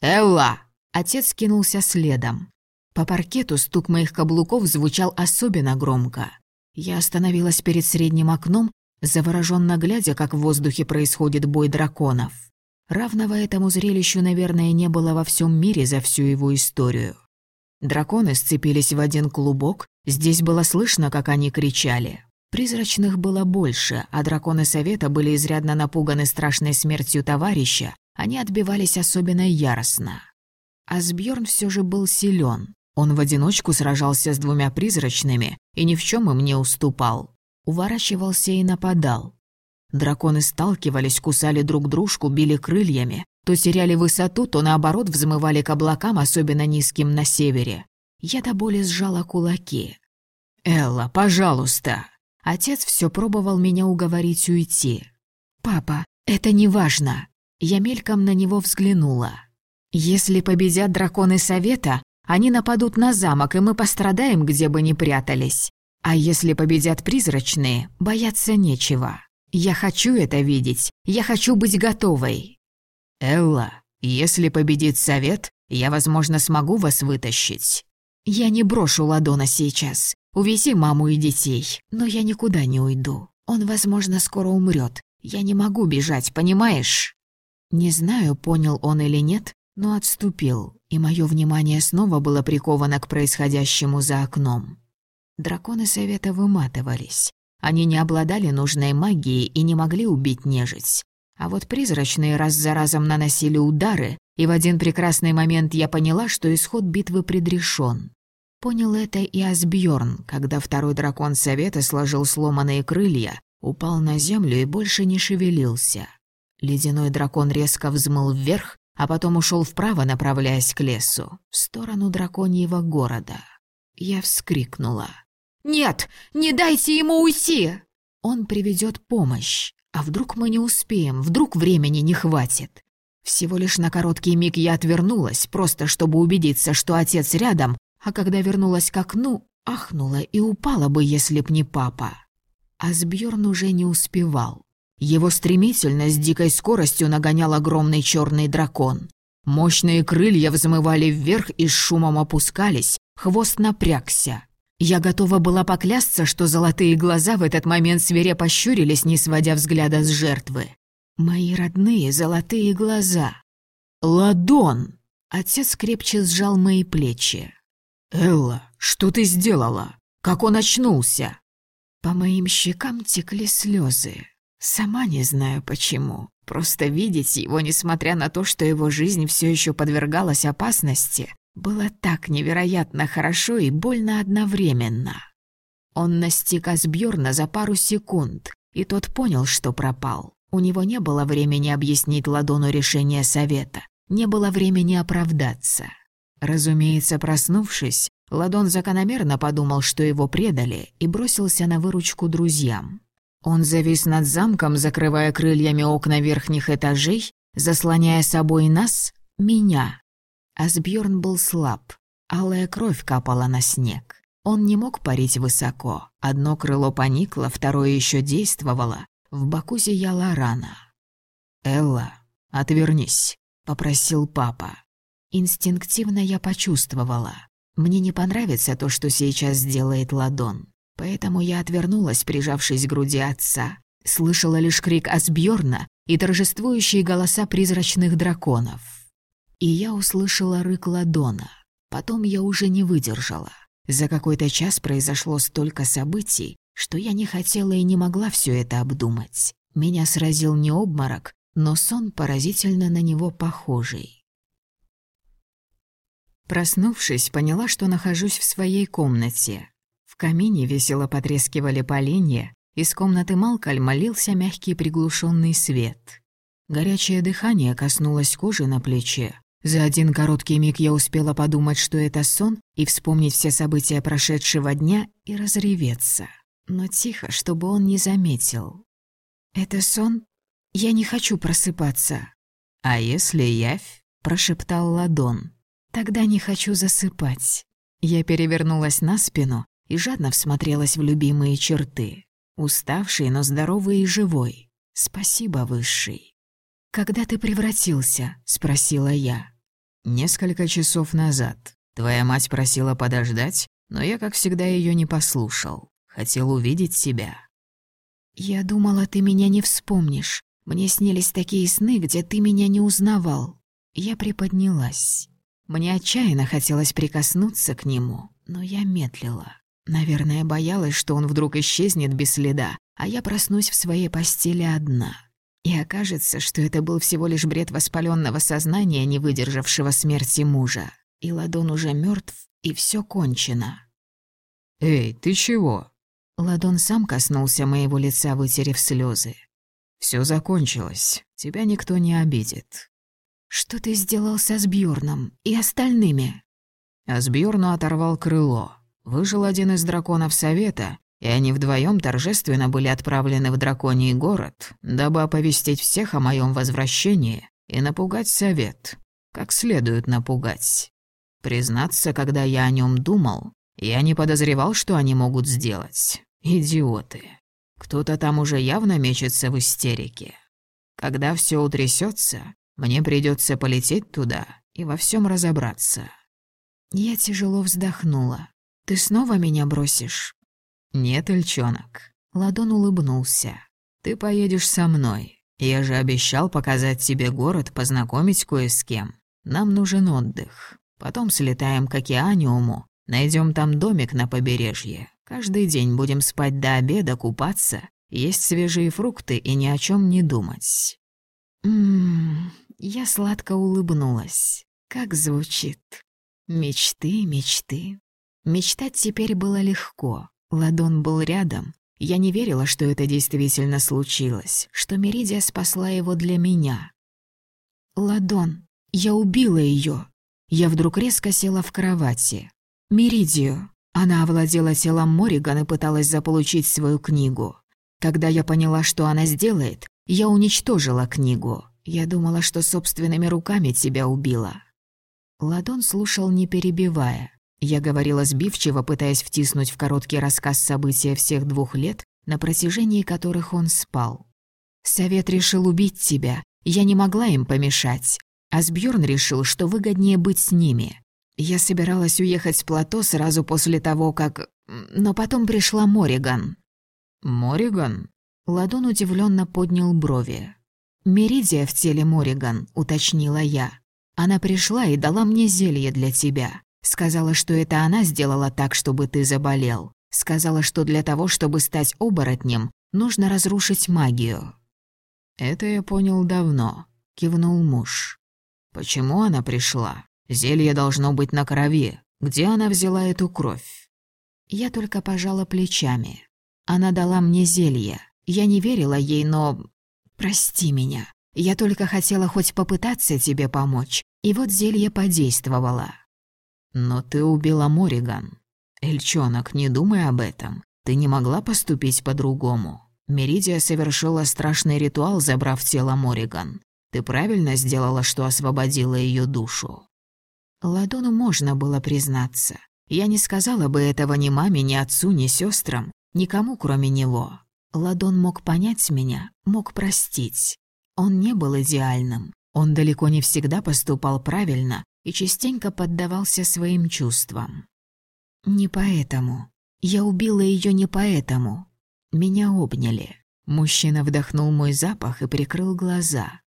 «Элла!» Отец кинулся следом. По паркету стук моих каблуков звучал особенно громко. Я остановилась перед средним окном, завороженно глядя, как в воздухе происходит бой драконов. Равного этому зрелищу, наверное, не было во всем мире за всю его историю. Драконы сцепились в один клубок, здесь было слышно, как они кричали. Призрачных было больше, а драконы Совета были изрядно напуганы страшной смертью товарища, они отбивались особенно яростно. Асбьорн все же был силен. Он в одиночку сражался с двумя призрачными и ни в чем им не уступал. Уворачивался и нападал. Драконы сталкивались, кусали друг дружку, били крыльями, то теряли высоту, то наоборот взмывали к облакам, особенно низким на севере. Я до боли сжала кулаки. «Элла, пожалуйста!» Отец все пробовал меня уговорить уйти. «Папа, это не важно!» Я мельком на него взглянула. «Если победят драконы Совета, они нападут на замок, и мы пострадаем, где бы ни прятались. А если победят призрачные, бояться нечего. Я хочу это видеть. Я хочу быть готовой. Элла, если победит совет, я, возможно, смогу вас вытащить. Я не брошу Ладона сейчас. Увези маму и детей, но я никуда не уйду. Он, возможно, скоро умрет. Я не могу бежать, понимаешь? Не знаю, понял он или нет, но отступил, и мое внимание снова было приковано к происходящему за окном. Драконы Совета выматывались. Они не обладали нужной магией и не могли убить нежить. А вот призрачные раз за разом наносили удары, и в один прекрасный момент я поняла, что исход битвы предрешен. Понял это и Асбьорн, когда второй дракон Совета сложил сломанные крылья, упал на землю и больше не шевелился. Ледяной дракон резко взмыл вверх, а потом ушел вправо, направляясь к лесу, в сторону драконьего города. Я вскрикнула. «Нет, не дайте ему уйти!» Он приведет помощь. А вдруг мы не успеем, вдруг времени не хватит? Всего лишь на короткий миг я отвернулась, просто чтобы убедиться, что отец рядом, а когда вернулась к окну, ахнула и упала бы, если б не папа. А Сбьерн уже не успевал. Его стремительно с дикой скоростью нагонял огромный черный дракон. Мощные крылья взмывали вверх и с шумом опускались, хвост напрягся. Я готова была поклясться, что золотые глаза в этот момент свирепо щурились, не сводя взгляда с жертвы. Мои родные золотые глаза. «Ладон!» Отец крепче сжал мои плечи. «Элла, что ты сделала? Как он очнулся?» По моим щекам текли слезы. Сама не знаю почему. Просто видеть его, несмотря на то, что его жизнь все еще подвергалась опасности, было так невероятно хорошо и больно одновременно. Он настиг Асбьорна за пару секунд, и тот понял, что пропал. У него не было времени объяснить Ладону решение совета, не было времени оправдаться. Разумеется, проснувшись, Ладон закономерно подумал, что его предали, и бросился на выручку друзьям. Он завис над замком, закрывая крыльями окна верхних этажей, заслоняя собой нас, меня, Асбьорн был слаб. Алая кровь капала на снег. Он не мог парить высоко. Одно крыло поникло, второе еще действовало. В боку зияла рана. «Элла, отвернись», — попросил папа. Инстинктивно я почувствовала. Мне не понравится то, что сейчас сделает Ладон. Поэтому я отвернулась, прижавшись к груди отца. Слышала лишь крик Асбьорна и торжествующие голоса призрачных драконов и я услышала рык ладона. Потом я уже не выдержала. За какой-то час произошло столько событий, что я не хотела и не могла все это обдумать. Меня сразил не обморок, но сон поразительно на него похожий. Проснувшись, поняла, что нахожусь в своей комнате. В камине весело потрескивали поленья, из комнаты Малкольма лился мягкий приглушенный свет. Горячее дыхание коснулось кожи на плече, за один короткий миг я успела подумать, что это сон, и вспомнить все события прошедшего дня и разреветься. Но тихо, чтобы он не заметил. «Это сон? Я не хочу просыпаться». «А если явь?» – прошептал Ладон. «Тогда не хочу засыпать». Я перевернулась на спину и жадно всмотрелась в любимые черты. Уставший, но здоровый и живой. Спасибо, Высший. «Когда ты превратился?» – спросила я. Несколько часов назад. Твоя мать просила подождать, но я, как всегда, ее не послушал. Хотел увидеть себя. Я думала, ты меня не вспомнишь. Мне снились такие сны, где ты меня не узнавал. Я приподнялась. Мне отчаянно хотелось прикоснуться к нему, но я медлила. Наверное, боялась, что он вдруг исчезнет без следа, а я проснусь в своей постели одна. И окажется, что это был всего лишь бред воспаленного сознания, не выдержавшего смерти мужа. И Ладон уже мертв, и все кончено. «Эй, ты чего?» Ладон сам коснулся моего лица, вытерев слезы. Все закончилось. Тебя никто не обидит». «Что ты сделал со Сбьорном и остальными?» А Сбьорну оторвал крыло. Выжил один из драконов Совета и они вдвоем торжественно были отправлены в драконий город, дабы оповестить всех о моем возвращении и напугать совет, как следует напугать. Признаться, когда я о нем думал, я не подозревал, что они могут сделать. Идиоты. Кто-то там уже явно мечется в истерике. Когда все утрясется, мне придется полететь туда и во всем разобраться». Я тяжело вздохнула. «Ты снова меня бросишь?» «Нет, Эльчонок». Ладон улыбнулся. «Ты поедешь со мной. Я же обещал показать тебе город, познакомить кое с кем. Нам нужен отдых. Потом слетаем к океаниуму, найдем там домик на побережье. Каждый день будем спать до обеда, купаться, есть свежие фрукты и ни о чем не думать». «Ммм...» Я сладко улыбнулась. Как звучит. Мечты, мечты. Мечтать теперь было легко. Ладон был рядом. Я не верила, что это действительно случилось, что Меридия спасла его для меня. «Ладон, я убила ее. Я вдруг резко села в кровати. Меридию. Она овладела телом Мориган и пыталась заполучить свою книгу. Когда я поняла, что она сделает, я уничтожила книгу. Я думала, что собственными руками тебя убила». Ладон слушал, не перебивая. Я говорила сбивчиво, пытаясь втиснуть в короткий рассказ события всех двух лет, на протяжении которых он спал. «Совет решил убить тебя. Я не могла им помешать. А Сбьёрн решил, что выгоднее быть с ними. Я собиралась уехать с плато сразу после того, как... Но потом пришла Мориган». «Мориган?» Ладон удивленно поднял брови. «Меридия в теле Мориган», — уточнила я. «Она пришла и дала мне зелье для тебя. Сказала, что это она сделала так, чтобы ты заболел. Сказала, что для того, чтобы стать оборотнем, нужно разрушить магию». «Это я понял давно», — кивнул муж. «Почему она пришла? Зелье должно быть на крови. Где она взяла эту кровь?» Я только пожала плечами. Она дала мне зелье. Я не верила ей, но... Прости меня. Я только хотела хоть попытаться тебе помочь. И вот зелье подействовало. «Но ты убила Мориган. Эльчонок, не думай об этом. Ты не могла поступить по-другому. Меридия совершила страшный ритуал, забрав тело Мориган. Ты правильно сделала, что освободила ее душу». Ладону можно было признаться. Я не сказала бы этого ни маме, ни отцу, ни сестрам, никому, кроме него. Ладон мог понять меня, мог простить. Он не был идеальным. Он далеко не всегда поступал правильно, и частенько поддавался своим чувствам. Не поэтому. Я убила ее не поэтому. Меня обняли. Мужчина вдохнул мой запах и прикрыл глаза.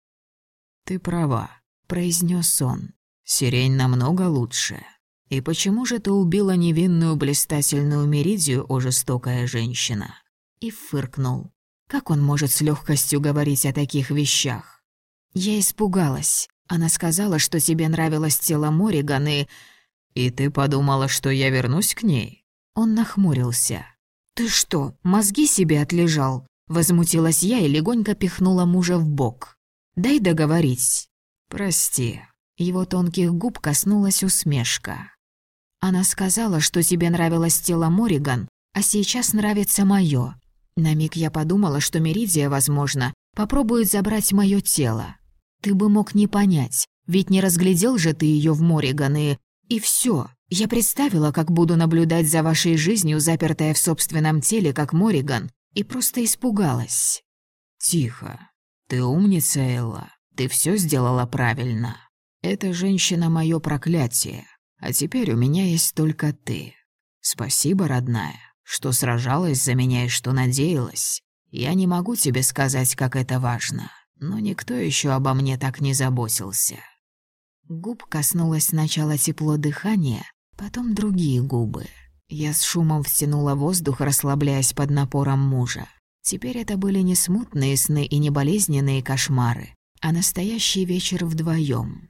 «Ты права», — произнес он. «Сирень намного лучше. И почему же ты убила невинную блистательную Меридию, о жестокая женщина?» И фыркнул. Как он может с легкостью говорить о таких вещах? Я испугалась. Она сказала, что тебе нравилось тело Мориган и... И ты подумала, что я вернусь к ней? Он нахмурился. Ты что, мозги себе отлежал? Возмутилась я и легонько пихнула мужа в бок. Дай договорить. Прости. Его тонких губ коснулась усмешка. Она сказала, что тебе нравилось тело Мориган, а сейчас нравится моё. На миг я подумала, что Меридия, возможно, попробует забрать моё тело. Ты бы мог не понять, ведь не разглядел же ты ее в Мориган и... И все. Я представила, как буду наблюдать за вашей жизнью, запертая в собственном теле, как Мориган, и просто испугалась. Тихо. Ты умница, Элла. Ты все сделала правильно. Эта женщина — мое проклятие. А теперь у меня есть только ты. Спасибо, родная, что сражалась за меня и что надеялась. Я не могу тебе сказать, как это важно но никто еще обо мне так не заботился. Губ коснулось сначала тепло дыхания, потом другие губы. Я с шумом втянула воздух, расслабляясь под напором мужа. Теперь это были не смутные сны и не болезненные кошмары, а настоящий вечер вдвоем.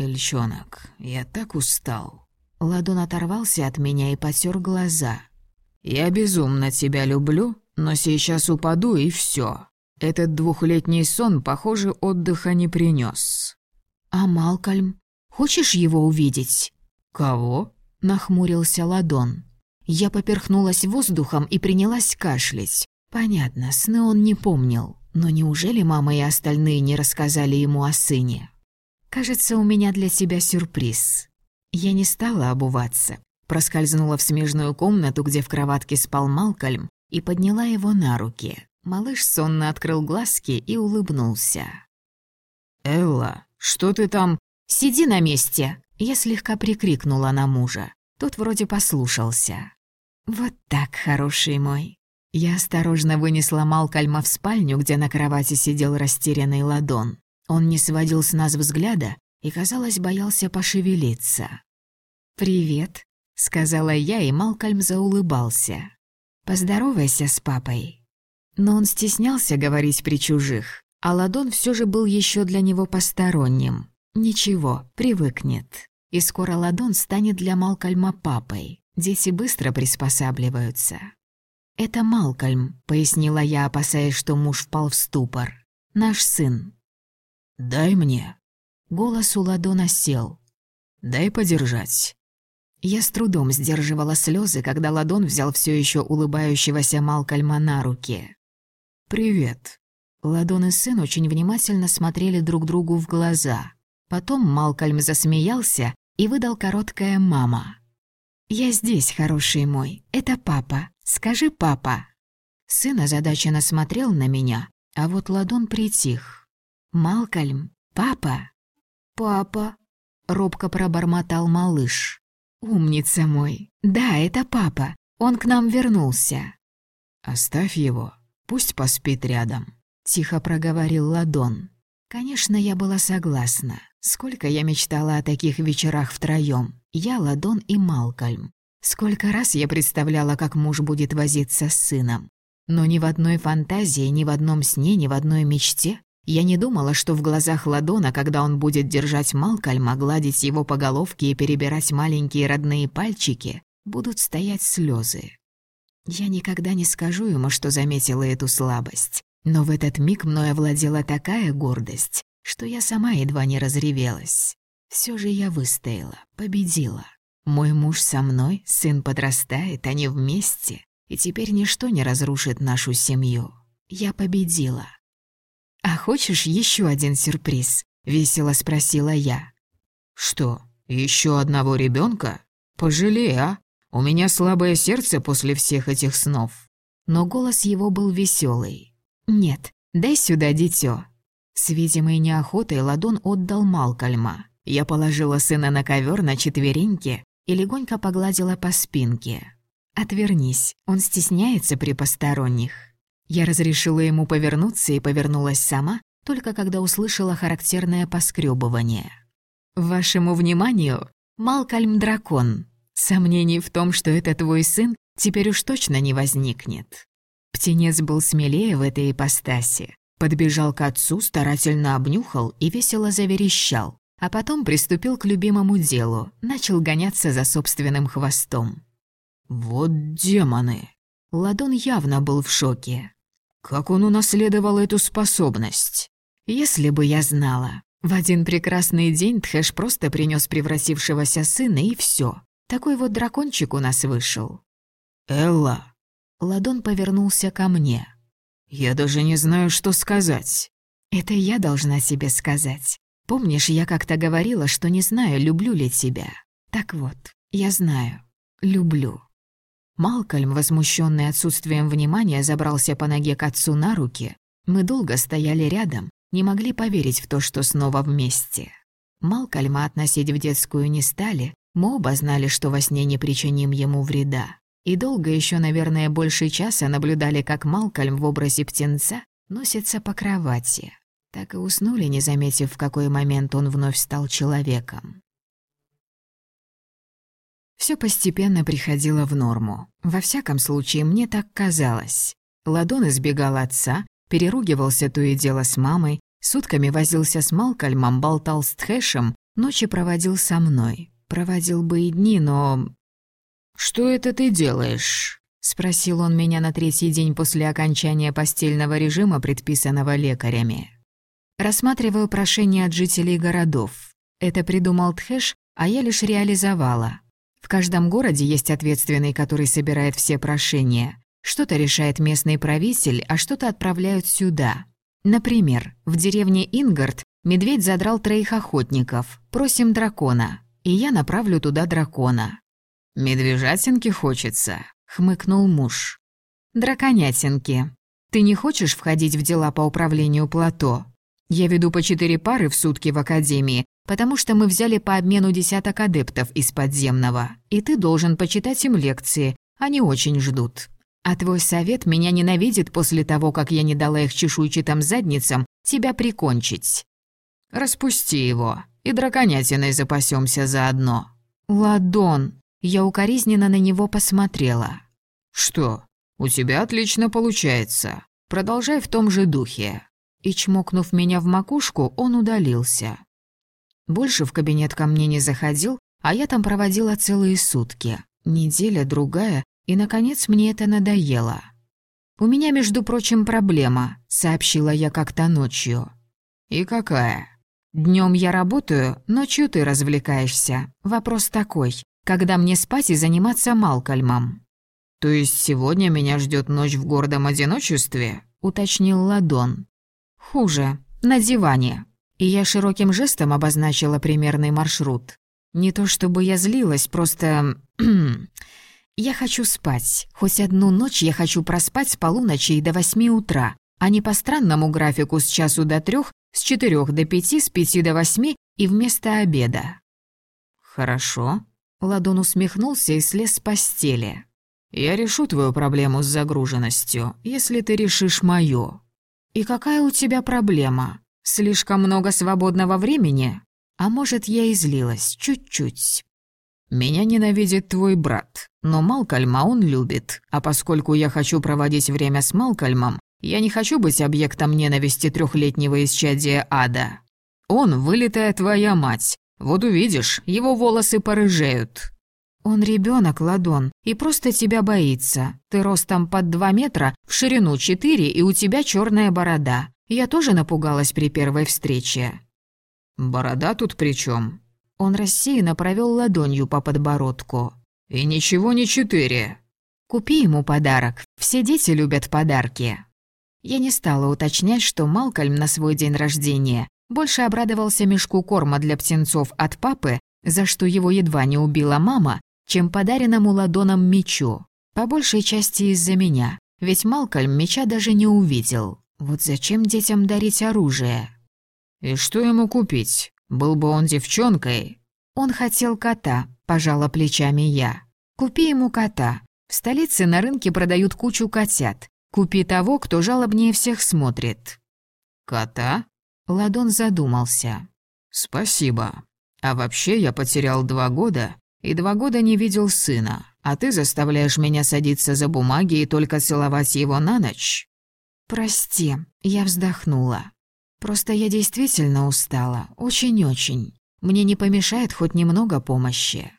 «Эльчонок, я так устал». Ладон оторвался от меня и потер глаза. «Я безумно тебя люблю, но сейчас упаду и все. Этот двухлетний сон, похоже, отдыха не принес. «А Малкольм? Хочешь его увидеть?» «Кого?» — нахмурился Ладон. Я поперхнулась воздухом и принялась кашлять. Понятно, сны он не помнил. Но неужели мама и остальные не рассказали ему о сыне? «Кажется, у меня для тебя сюрприз». Я не стала обуваться. Проскользнула в смежную комнату, где в кроватке спал Малкольм, и подняла его на руки. Малыш сонно открыл глазки и улыбнулся. «Элла, что ты там...» «Сиди на месте!» Я слегка прикрикнула на мужа. Тот вроде послушался. «Вот так, хороший мой». Я осторожно вынесла Малкольма в спальню, где на кровати сидел растерянный ладон. Он не сводил с нас взгляда и, казалось, боялся пошевелиться. «Привет», — сказала я, и Малкольм заулыбался. «Поздоровайся с папой». Но он стеснялся говорить при чужих, а ладон все же был еще для него посторонним. Ничего, привыкнет. И скоро ладон станет для Малкольма папой. Дети быстро приспосабливаются. «Это Малкольм», — пояснила я, опасаясь, что муж впал в ступор. «Наш сын». «Дай мне». Голос у ладона сел. «Дай подержать». Я с трудом сдерживала слезы, когда Ладон взял все еще улыбающегося Малкольма на руки. «Привет». Ладон и сын очень внимательно смотрели друг другу в глаза. Потом Малкольм засмеялся и выдал короткое «мама». «Я здесь, хороший мой. Это папа. Скажи, папа». Сын озадаченно смотрел на меня, а вот Ладон притих. «Малкольм, папа?» «Папа», — робко пробормотал малыш. «Умница мой. Да, это папа. Он к нам вернулся». «Оставь его. Пусть поспит рядом», — тихо проговорил Ладон. Конечно, я была согласна. Сколько я мечтала о таких вечерах втроём. Я, Ладон и Малкольм. Сколько раз я представляла, как муж будет возиться с сыном. Но ни в одной фантазии, ни в одном сне, ни в одной мечте я не думала, что в глазах Ладона, когда он будет держать Малкольма, гладить его по головке и перебирать маленькие родные пальчики, будут стоять слезы. Я никогда не скажу ему, что заметила эту слабость. Но в этот миг мной овладела такая гордость, что я сама едва не разревелась. Все же я выстояла, победила. Мой муж со мной, сын подрастает, они вместе, и теперь ничто не разрушит нашу семью. Я победила. «А хочешь еще один сюрприз?» — весело спросила я. «Что, еще одного ребенка? Пожалей, а? У меня слабое сердце после всех этих снов». Но голос его был веселый. «Нет, дай сюда дитё». С видимой неохотой ладон отдал Малкольма. Я положила сына на ковер на четвереньки и легонько погладила по спинке. «Отвернись, он стесняется при посторонних». Я разрешила ему повернуться и повернулась сама, только когда услышала характерное поскребывание. «Вашему вниманию, Малкольм Дракон. Сомнений в том, что это твой сын, теперь уж точно не возникнет». Птенец был смелее в этой ипостаси. Подбежал к отцу, старательно обнюхал и весело заверещал, а потом приступил к любимому делу, начал гоняться за собственным хвостом. «Вот демоны!» Ладон явно был в шоке. Как он унаследовал эту способность? Если бы я знала. В один прекрасный день Тхэш просто принес превратившегося сына, и все. Такой вот дракончик у нас вышел. «Элла!» Ладон повернулся ко мне. «Я даже не знаю, что сказать». «Это я должна себе сказать. Помнишь, я как-то говорила, что не знаю, люблю ли тебя? Так вот, я знаю. Люблю». Малкольм, возмущенный отсутствием внимания, забрался по ноге к отцу на руки. Мы долго стояли рядом, не могли поверить в то, что снова вместе. Малкольма относить в детскую не стали, мы оба знали, что во сне не причиним ему вреда. И долго еще, наверное, больше часа наблюдали, как Малкольм в образе птенца носится по кровати. Так и уснули, не заметив, в какой момент он вновь стал человеком. Все постепенно приходило в норму. Во всяком случае, мне так казалось. Ладон избегал отца, переругивался то и дело с мамой, сутками возился с Малкольмом, болтал с Тхэшем, ночи проводил со мной. Проводил бы и дни, но... «Что это ты делаешь?» — спросил он меня на третий день после окончания постельного режима, предписанного лекарями. «Рассматриваю прошения от жителей городов. Это придумал Тхэш, а я лишь реализовала. В каждом городе есть ответственный, который собирает все прошения. Что-то решает местный правитель, а что-то отправляют сюда. Например, в деревне Ингард медведь задрал троих охотников. Просим дракона. И я направлю туда дракона. «Медвежатинки хочется», — хмыкнул муж. Драконятинки. Ты не хочешь входить в дела по управлению плато? Я веду по четыре пары в сутки в академии, потому что мы взяли по обмену десяток адептов из подземного, и ты должен почитать им лекции, они очень ждут. А твой совет меня ненавидит после того, как я не дала их чешуйчатым задницам тебя прикончить. Распусти его, и драконятиной запасемся заодно. Ладон. Я укоризненно на него посмотрела. Что? У тебя отлично получается. Продолжай в том же духе. И чмокнув меня в макушку, он удалился. Больше в кабинет ко мне не заходил, а я там проводила целые сутки. Неделя, другая, и, наконец, мне это надоело. «У меня, между прочим, проблема», — сообщила я как-то ночью. «И какая?» Днем я работаю, ночью ты развлекаешься. Вопрос такой, когда мне спать и заниматься Малкольмом?» «То есть сегодня меня ждет ночь в гордом одиночестве?» — уточнил Ладон. «Хуже. На диване». И я широким жестом обозначила примерный маршрут. Не то чтобы я злилась, просто... я хочу спать. Хоть одну ночь я хочу проспать с полуночи и до восьми утра, а не по странному графику с часу до трех, с четырех до пяти, с пяти до восьми и вместо обеда. «Хорошо». Ладон усмехнулся и слез с постели. «Я решу твою проблему с загруженностью, если ты решишь мою». «И какая у тебя проблема? Слишком много свободного времени? А может, я излилась чуть-чуть?» «Меня ненавидит твой брат, но Малкольма он любит, а поскольку я хочу проводить время с Малкольмом, я не хочу быть объектом ненависти трехлетнего исчадия ада. Он вылитая твоя мать. Вот увидишь, его волосы порыжеют. Он ребенок, Ладон, и просто тебя боится. Ты ростом под два метра, в ширину четыре, и у тебя черная борода. Я тоже напугалась при первой встрече. Борода тут при чем? Он рассеянно провел ладонью по подбородку. И ничего не четыре. Купи ему подарок. Все дети любят подарки. Я не стала уточнять, что Малкольм на свой день рождения больше обрадовался мешку корма для птенцов от папы, за что его едва не убила мама, чем подаренному ладоном мечу. По большей части из-за меня, ведь Малкольм меча даже не увидел. Вот зачем детям дарить оружие? И что ему купить? Был бы он девчонкой. Он хотел кота, пожала плечами я. Купи ему кота. В столице на рынке продают кучу котят. Купи того, кто жалобнее всех смотрит». «Кота?» Ладон задумался. «Спасибо. А вообще я потерял два года и два года не видел сына, а ты заставляешь меня садиться за бумаги и только целовать его на ночь?» «Прости», — я вздохнула. «Просто я действительно устала, очень-очень. Мне не помешает хоть немного помощи».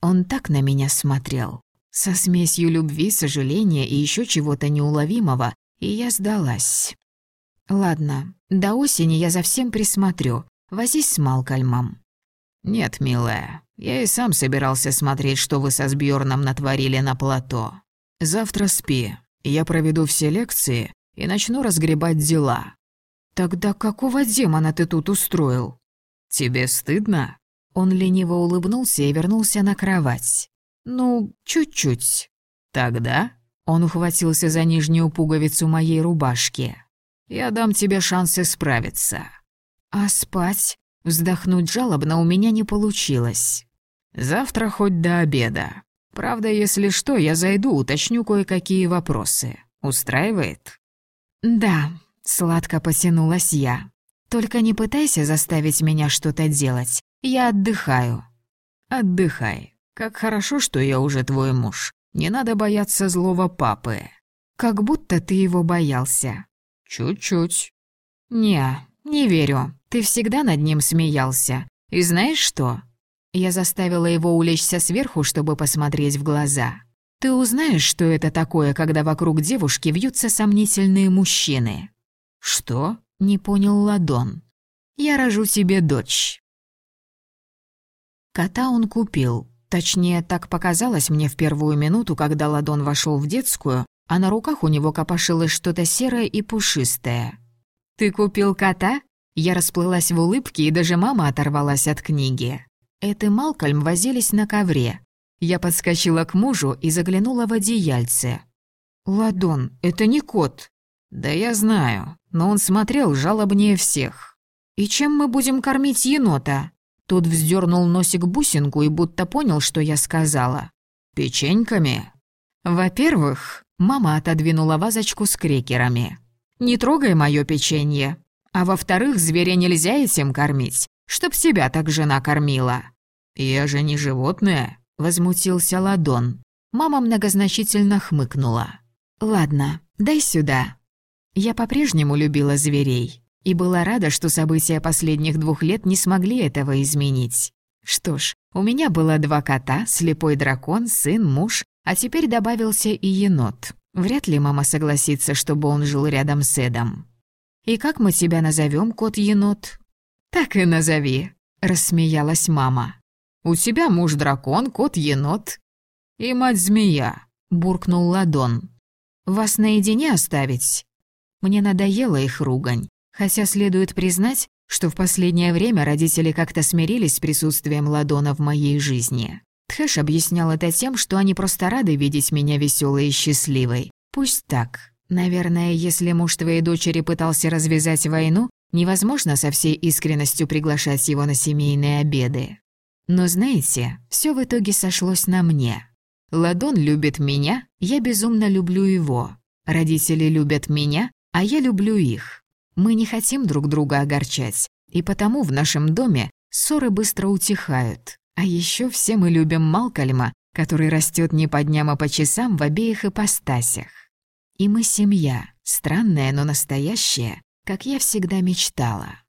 Он так на меня смотрел, со смесью любви, сожаления и еще чего-то неуловимого, и я сдалась. Ладно, до осени я за всем присмотрю. Возись с Малкольмом. Нет, милая, я и сам собирался смотреть, что вы со Сбьорном натворили на плато. Завтра спи. Я проведу все лекции и начну разгребать дела. Тогда какого демона ты тут устроил? Тебе стыдно? Он лениво улыбнулся и вернулся на кровать. «Ну, чуть-чуть». «Тогда?» Он ухватился за нижнюю пуговицу моей рубашки. «Я дам тебе шанс исправиться». «А спать?» Вздохнуть жалобно у меня не получилось. «Завтра хоть до обеда. Правда, если что, я зайду, уточню кое-какие вопросы. Устраивает?» «Да», — сладко потянулась я. «Только не пытайся заставить меня что-то делать. Я отдыхаю». «Отдыхай. Как хорошо, что я уже твой муж. Не надо бояться злого папы. Как будто ты его боялся. Чуть-чуть. Не, не верю. Ты всегда над ним смеялся. И знаешь что? Я заставила его улечься сверху, чтобы посмотреть в глаза. Ты узнаешь, что это такое, когда вокруг девушки вьются сомнительные мужчины. Что? Не понял Ладон. Я рожу тебе дочь. Кота он купил, Точнее, так показалось мне в первую минуту, когда Ладон вошел в детскую, а на руках у него копошилось что-то серое и пушистое. «Ты купил кота?» Я расплылась в улыбке, и даже мама оторвалась от книги. Эд и Малкольм возились на ковре. Я подскочила к мужу и заглянула в одеяльце. «Ладон, это не кот». «Да я знаю, но он смотрел жалобнее всех». «И чем мы будем кормить енота?» Тот вздернул носик бусинку и будто понял, что я сказала. «Печеньками?» «Во-первых, мама отодвинула вазочку с крекерами. Не трогай моё печенье. А во-вторых, зверя нельзя этим кормить, чтоб себя так жена кормила». «Я же не животное», — возмутился Ладон. Мама многозначительно хмыкнула. «Ладно, дай сюда». Я по-прежнему любила зверей и была рада, что события последних двух лет не смогли этого изменить. Что ж, у меня было два кота, слепой дракон, сын, муж, а теперь добавился и енот. Вряд ли мама согласится, чтобы он жил рядом с Эдом. «И как мы тебя назовем, кот-енот?» «Так и назови», — рассмеялась мама. «У тебя муж дракон, кот-енот». «И мать-змея», — буркнул Ладон. «Вас наедине оставить?» Мне надоела их ругань, хотя следует признать, что в последнее время родители как-то смирились с присутствием Ладона в моей жизни. Тхэш объяснял это тем, что они просто рады видеть меня веселой и счастливой. Пусть так. Наверное, если муж твоей дочери пытался развязать войну, невозможно со всей искренностью приглашать его на семейные обеды. Но знаете, все в итоге сошлось на мне. Ладон любит меня, я безумно люблю его. Родители любят меня, а я люблю их. Мы не хотим друг друга огорчать, и потому в нашем доме ссоры быстро утихают. А еще все мы любим Малкольма, который растет не по дням, а по часам в обеих ипостасях. И мы семья, странная, но настоящая, как я всегда мечтала.